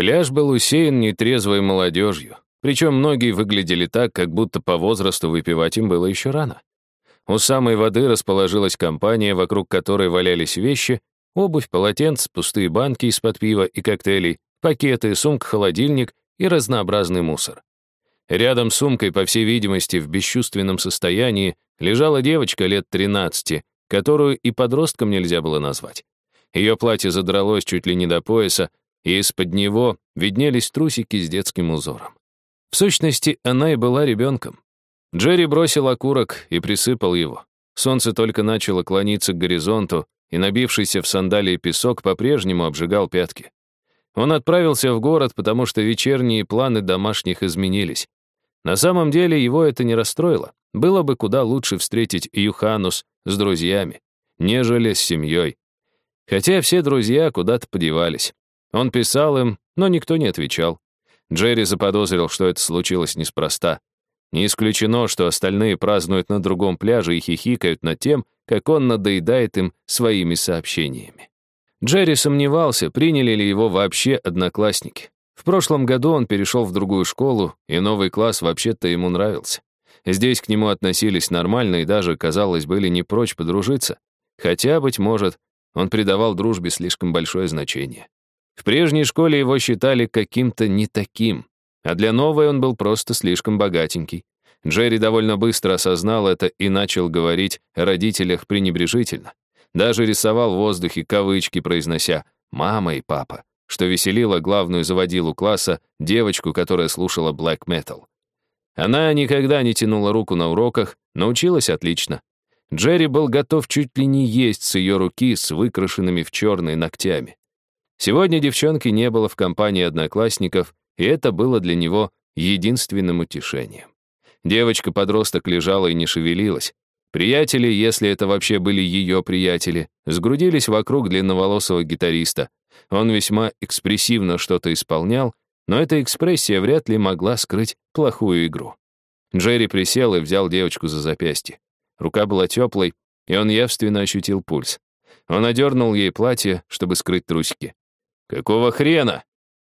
Пляж был усеян нетрезвой молодежью, причем многие выглядели так, как будто по возрасту выпивать им было еще рано. У самой воды расположилась компания, вокруг которой валялись вещи, обувь, полотенца, пустые банки из-под пива и коктейлей, пакеты, сумка-холодильник и разнообразный мусор. Рядом с сумкой, по всей видимости, в бесчувственном состоянии, лежала девочка лет 13, которую и подростком нельзя было назвать. Ее платье задралось чуть ли не до пояса, и из-под него виднелись трусики с детским узором. В сущности, она и была ребенком. Джерри бросил окурок и присыпал его. Солнце только начало клониться к горизонту, и набившийся в сандалии песок по-прежнему обжигал пятки. Он отправился в город, потому что вечерние планы домашних изменились. На самом деле его это не расстроило. Было бы куда лучше встретить Юханус с друзьями, нежели с семьей. Хотя все друзья куда-то подевались. Он писал им, но никто не отвечал. Джерри заподозрил, что это случилось неспроста. Не исключено, что остальные празднуют на другом пляже и хихикают над тем, как он надоедает им своими сообщениями. Джерри сомневался, приняли ли его вообще одноклассники. В прошлом году он перешел в другую школу, и новый класс вообще-то ему нравился. Здесь к нему относились нормально и даже, казалось, были не прочь подружиться. Хотя, быть может, он придавал дружбе слишком большое значение. В прежней школе его считали каким-то не таким, а для новой он был просто слишком богатенький. Джерри довольно быстро осознал это и начал говорить о родителях пренебрежительно. Даже рисовал в воздухе кавычки, произнося «мама» и «папа» что веселило главную заводилу класса, девочку, которая слушала black metal. Она никогда не тянула руку на уроках, научилась отлично. Джерри был готов чуть ли не есть с ее руки с выкрашенными в черные ногтями. Сегодня девчонки не было в компании одноклассников, и это было для него единственным утешением. Девочка-подросток лежала и не шевелилась. Приятели, если это вообще были ее приятели, сгрудились вокруг длинноволосого гитариста, он весьма экспрессивно что-то исполнял, но эта экспрессия вряд ли могла скрыть плохую игру. Джерри присел и взял девочку за запястье. Рука была теплой, и он явственно ощутил пульс. Он одернул ей платье, чтобы скрыть трусики. «Какого хрена?»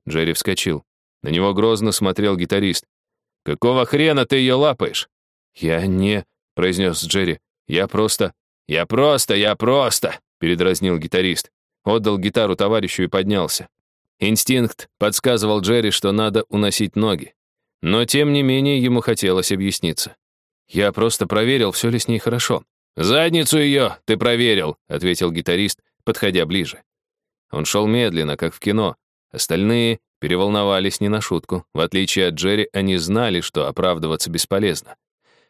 Джерри вскочил. На него грозно смотрел гитарист. «Какого хрена ты ее лапаешь?» «Я не...» — произнес Джерри. «Я просто...» «Я просто, я просто!» — передразнил гитарист. Отдал гитару товарищу и поднялся. Инстинкт подсказывал Джерри, что надо уносить ноги. Но, тем не менее, ему хотелось объясниться. «Я просто проверил, все ли с ней хорошо». «Задницу ее ты проверил», — ответил гитарист, подходя ближе. Он шел медленно, как в кино. Остальные переволновались не на шутку. В отличие от Джерри, они знали, что оправдываться бесполезно.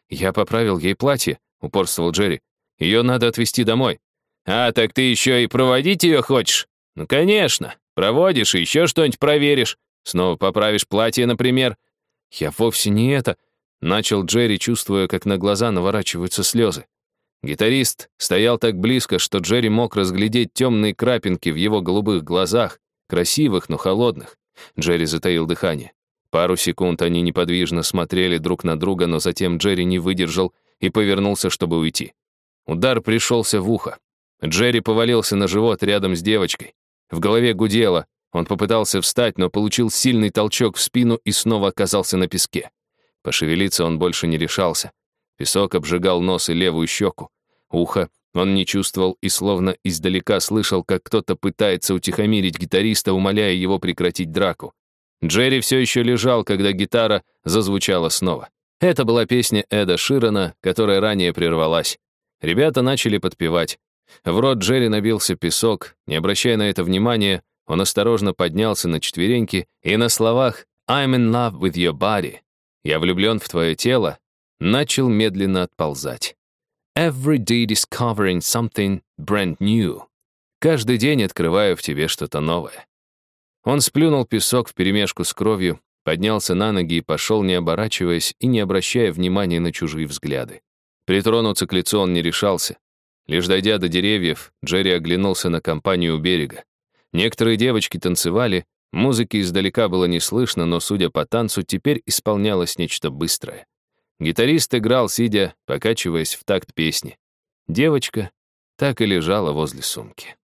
«Я поправил ей платье», — упорствовал Джерри. «Ее надо отвезти домой». «А, так ты еще и проводить ее хочешь?» «Ну, конечно. Проводишь и еще что-нибудь проверишь. Снова поправишь платье, например». «Я вовсе не это», — начал Джерри, чувствуя, как на глаза наворачиваются слезы. Гитарист стоял так близко, что Джерри мог разглядеть темные крапинки в его голубых глазах, красивых, но холодных. Джерри затаил дыхание. Пару секунд они неподвижно смотрели друг на друга, но затем Джерри не выдержал и повернулся, чтобы уйти. Удар пришелся в ухо. Джерри повалился на живот рядом с девочкой. В голове гудело. Он попытался встать, но получил сильный толчок в спину и снова оказался на песке. Пошевелиться он больше не решался. Песок обжигал нос и левую щеку. Ухо он не чувствовал и словно издалека слышал, как кто-то пытается утихомирить гитариста, умоляя его прекратить драку. Джерри все еще лежал, когда гитара зазвучала снова. Это была песня Эда Ширана, которая ранее прервалась. Ребята начали подпевать. В рот Джерри набился песок. Не обращая на это внимания, он осторожно поднялся на четвереньки и на словах «I'm in love with your body» «Я влюблен в твое тело» начал медленно отползать. Every day discovering something brand new. Каждый день открываю в тебе что-то новое. Он сплюнул песок вперемешку с кровью, поднялся на ноги и пошел, не оборачиваясь и не обращая внимания на чужие взгляды. Притронуться к лицу он не решался. Лишь дойдя до деревьев, Джерри оглянулся на компанию у берега. Некоторые девочки танцевали, музыки издалека было не слышно, но, судя по танцу, теперь исполнялось нечто быстрое. Гитарист играл, сидя, покачиваясь в такт песни. Девочка так и лежала возле сумки.